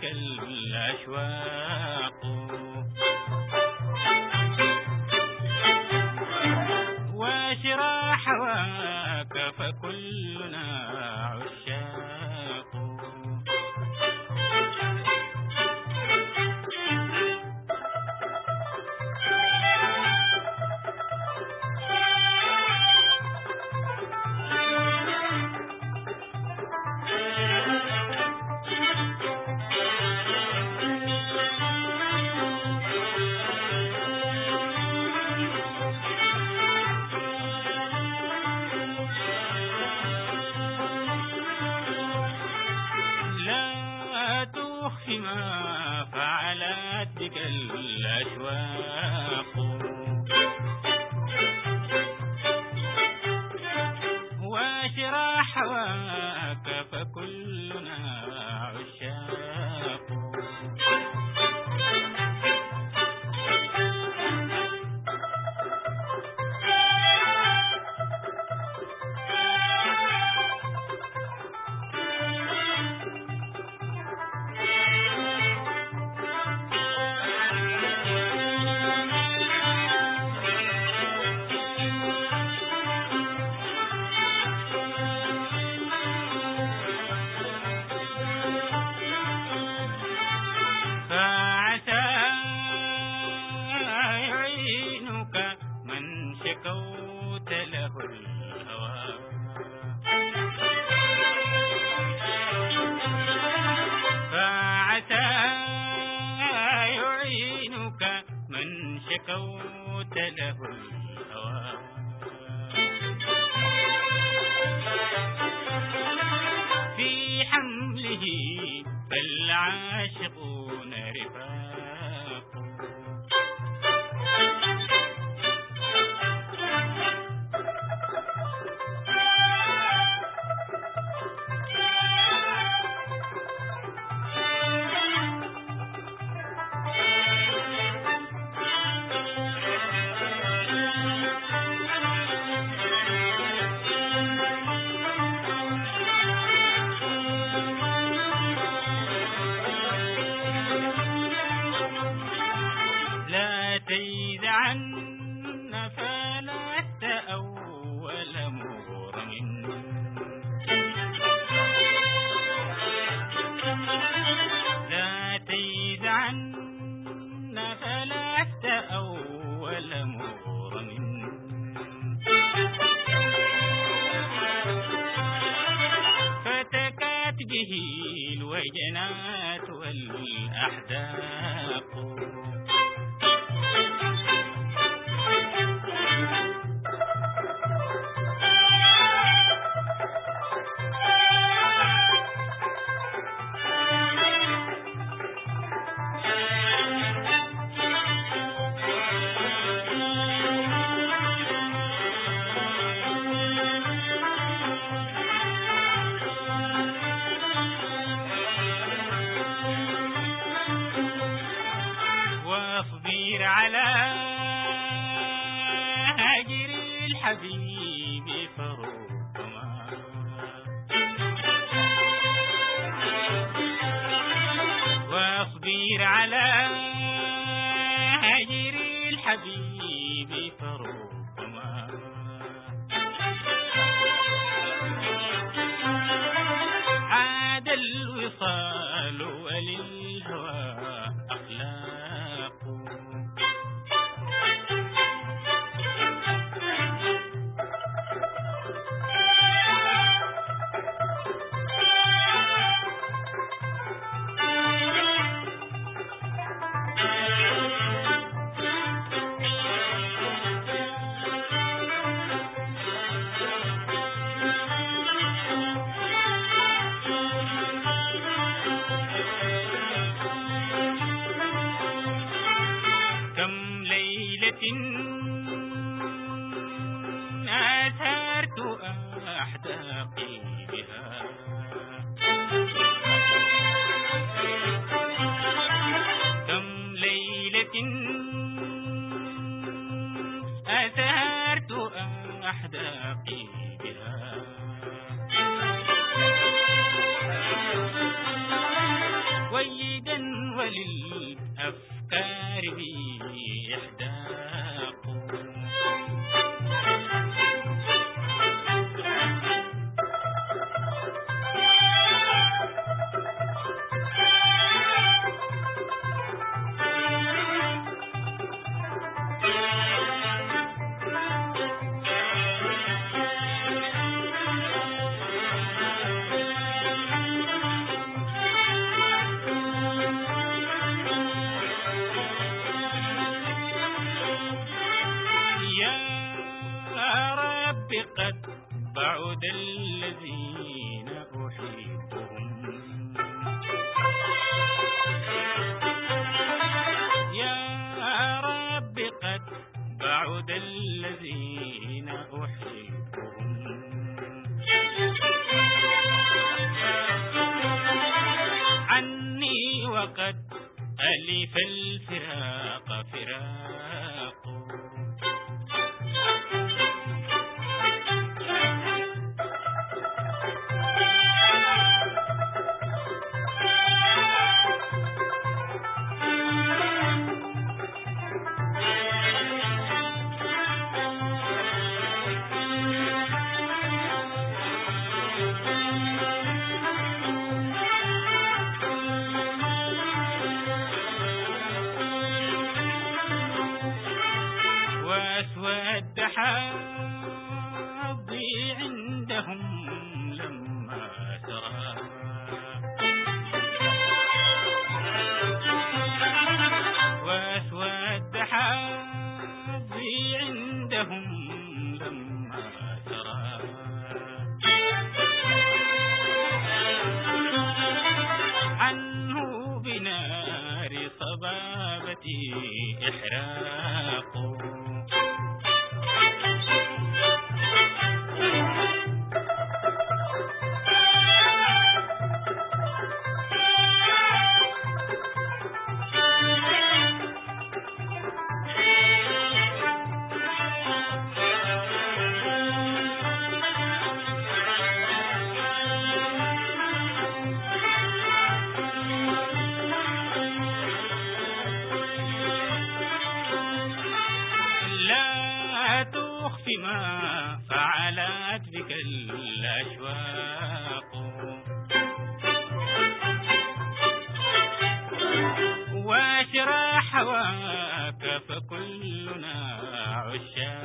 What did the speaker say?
كلب الأشواق. وسراح هواك فكل من شكوت له الهوى. في حمله فالعاشق أهداكم حبيبي فروقما أثرت أحداقي. فالفراق فراق. بما فعلت بك الأشواق. واشرح هواك فكلنا عشاق.